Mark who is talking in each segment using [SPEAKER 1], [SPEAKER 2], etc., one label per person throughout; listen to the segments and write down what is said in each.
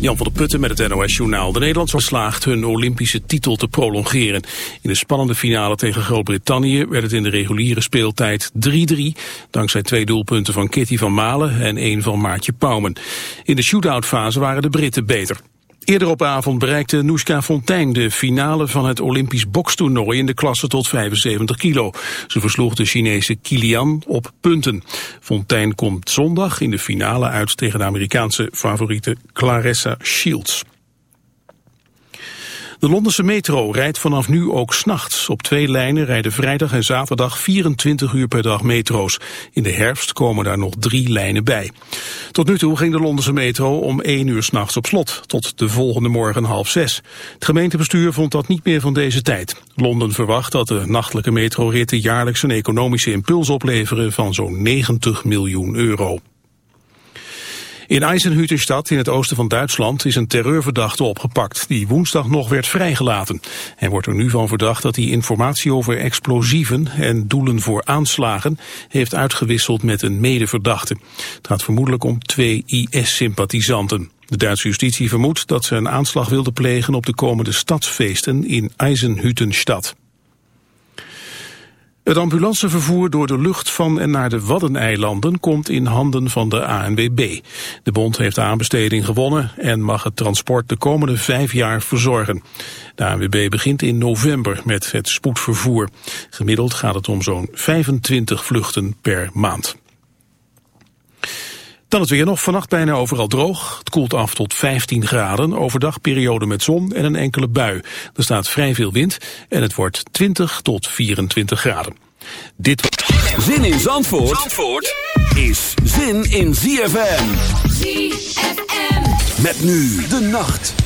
[SPEAKER 1] Jan van der Putten met het NOS-journaal. De Nederlanders geslaagd hun Olympische titel te prolongeren. In de spannende finale tegen Groot-Brittannië werd het in de reguliere speeltijd 3-3... dankzij twee doelpunten van Kitty van Malen en één van Maartje Pauwmen. In de shootout-fase waren de Britten beter. Eerder op avond bereikte Noeska Fontijn de finale van het Olympisch bokstoernooi in de klasse tot 75 kilo. Ze versloeg de Chinese Kilian op punten. Fontijn komt zondag in de finale uit tegen de Amerikaanse favoriete Clarissa Shields. De Londense metro rijdt vanaf nu ook s'nachts. Op twee lijnen rijden vrijdag en zaterdag 24 uur per dag metro's. In de herfst komen daar nog drie lijnen bij. Tot nu toe ging de Londense metro om 1 uur s'nachts op slot, tot de volgende morgen half zes. Het gemeentebestuur vond dat niet meer van deze tijd. Londen verwacht dat de nachtelijke metroritten jaarlijks een economische impuls opleveren van zo'n 90 miljoen euro. In Eisenhüttenstadt in het oosten van Duitsland is een terreurverdachte opgepakt die woensdag nog werd vrijgelaten. Hij wordt er nu van verdacht dat hij informatie over explosieven en doelen voor aanslagen heeft uitgewisseld met een medeverdachte. Het gaat vermoedelijk om twee IS-sympathisanten. De Duitse justitie vermoedt dat ze een aanslag wilden plegen op de komende stadsfeesten in Eisenhüttenstadt. Het ambulancevervoer door de lucht van en naar de Waddeneilanden komt in handen van de ANWB. De bond heeft de aanbesteding gewonnen en mag het transport de komende vijf jaar verzorgen. De ANWB begint in november met het spoedvervoer. Gemiddeld gaat het om zo'n 25 vluchten per maand. Dan het weer nog. Vannacht bijna overal droog. Het koelt af tot 15 graden. Overdag periode met zon en een enkele bui. Er staat vrij veel wind en het wordt 20 tot 24 graden. Dit...
[SPEAKER 2] Zin in Zandvoort, Zandvoort is zin in ZFM. ZFM. Met nu de nacht.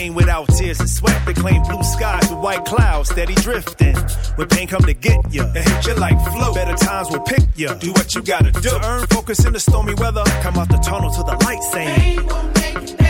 [SPEAKER 3] pain without tears and sweat. They claim blue skies with white clouds, steady drifting. When pain come to get you, it hit you like flow. Better times will pick you. Do what you gotta do. To earn focus in the stormy weather. Come out the tunnel to the light, saying.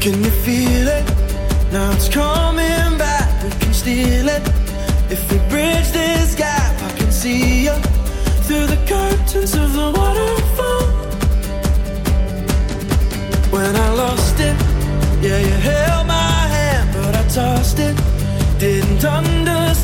[SPEAKER 4] Can you feel it? Now it's coming back. We can steal it. If we bridge this gap, I can see you through the curtains of the waterfall. When I lost it, yeah, you held my hand, but I tossed it. Didn't understand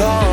[SPEAKER 5] See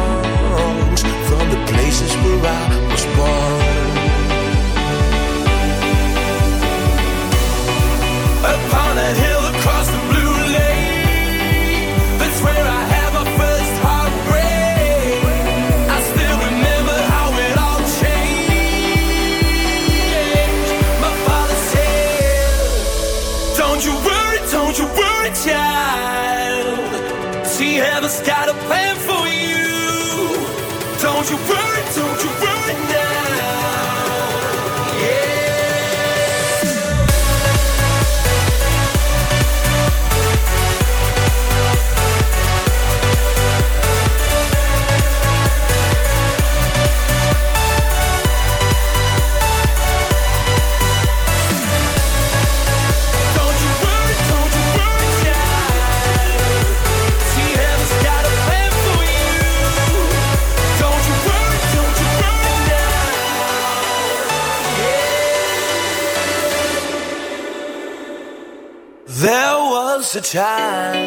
[SPEAKER 5] a time